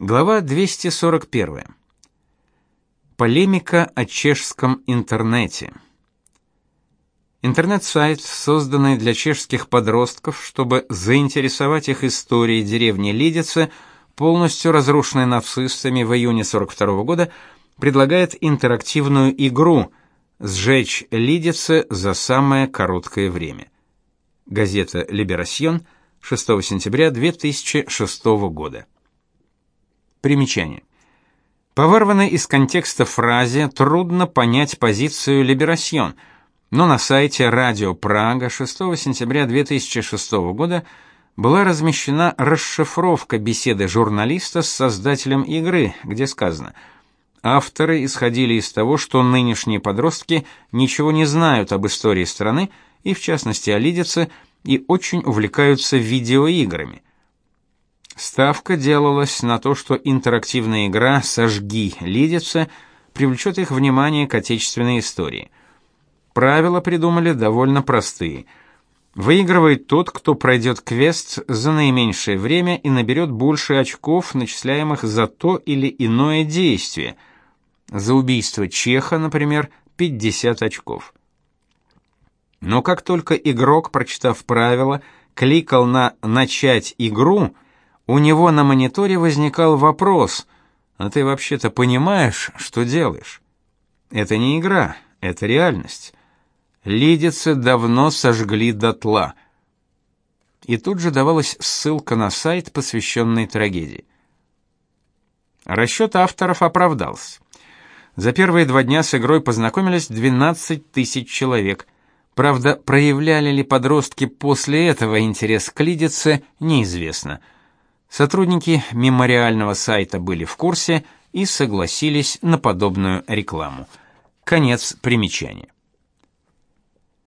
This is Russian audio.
Глава 241. Полемика о чешском интернете. Интернет-сайт, созданный для чешских подростков, чтобы заинтересовать их историей деревни Лидице, полностью разрушенной нацистами в июне 42 года, предлагает интерактивную игру «Сжечь Лидице за самое короткое время». Газета «Либерасьон», 6 сентября 2006 года. Примечание. По вырванной из контекста фразе трудно понять позицию Либерасьон, но на сайте Радио Прага 6 сентября 2006 года была размещена расшифровка беседы журналиста с создателем игры, где сказано: Авторы исходили из того, что нынешние подростки ничего не знают об истории страны и в частности о Лидице и очень увлекаются видеоиграми. Ставка делалась на то, что интерактивная игра «Сожги Лидице» привлечет их внимание к отечественной истории. Правила придумали довольно простые. Выигрывает тот, кто пройдет квест за наименьшее время и наберет больше очков, начисляемых за то или иное действие. За убийство чеха, например, 50 очков. Но как только игрок, прочитав правила, кликал на «начать игру», у него на мониторе возникал вопрос: "А ты вообще-то понимаешь, что делаешь?" Это не игра, это реальность. Лидицы давно сожгли дотла. И тут же давалась ссылка на сайт, посвященный трагедии. Расчет авторов оправдался. За первые два дня с игрой познакомились 12 тысяч человек. Правда, проявляли ли подростки после этого интерес к Лидице, неизвестно. Сотрудники мемориального сайта были в курсе и согласились на подобную рекламу. Конец примечания.